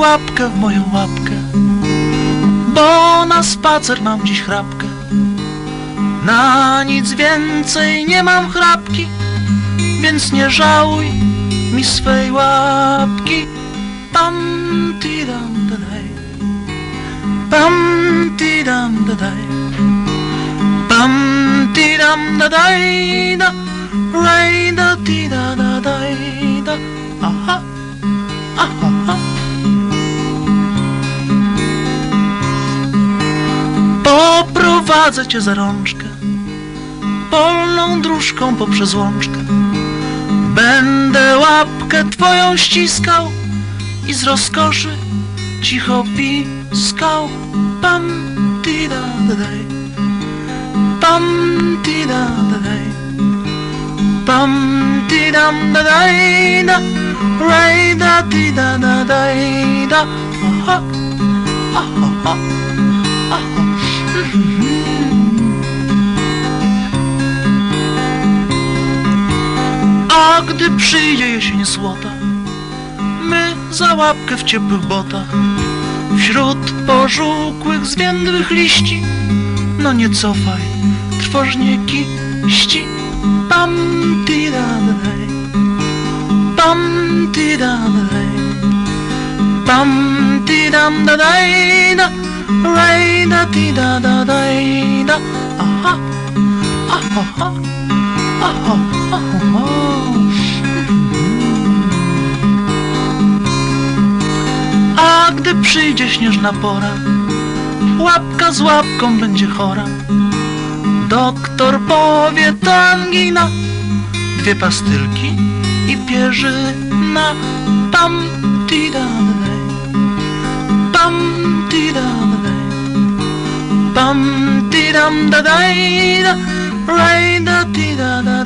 łapkę w moją łapkę, bo na spacer mam dziś chrapkę. Na nic więcej nie mam chrapki, więc nie żałuj mi swej łapki. Pam ti dam da daj, pam ti dam da daj, pam ti dam da daj da, ray da ti da da daj da, aha. Poprowadzę cię za rączkę, polną dróżką poprzez łączkę. Będę łapkę twoją ściskał i z rozkoszy cicho piskał. Pam ti da da daj, pam ti da da daj, pam ti dam da daj da, ray da ti da da daj da. Aha, aha, aha, aha. Gdy przyjdzie jesień złota, my za łapkę w ciepłych botach, wśród pożółkłych, zwiędłych liści, no nie cofaj, trwożnie kiści. Pam ti da da daj, pam ti da da daj, pam ti dam da daj da, ray da ti da da daj da, aha, aha, aha, aha, aha. A gdy przyjdzie śnieżna pora, łapka z łapką będzie chora. Doktor powie to angina, dwie pastylki i pierzyna. Pam ti pam ti pam ti dam da daj da, ray da ti da da